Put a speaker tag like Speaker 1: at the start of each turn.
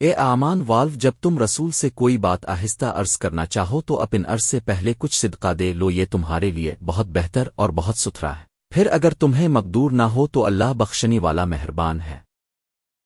Speaker 1: اے آمان والو، جب تم رسول سے کوئی بات آہستہ عرض کرنا چاہو تو اپن عرض سے پہلے کچھ صدقہ دے لو، یہ تمہارے لیے بہت بہتر اور بہت ستھرا ہے۔ پھر اگر تمہیں مقدور نہ ہو تو اللہ بخشنی والا مہربان ہے۔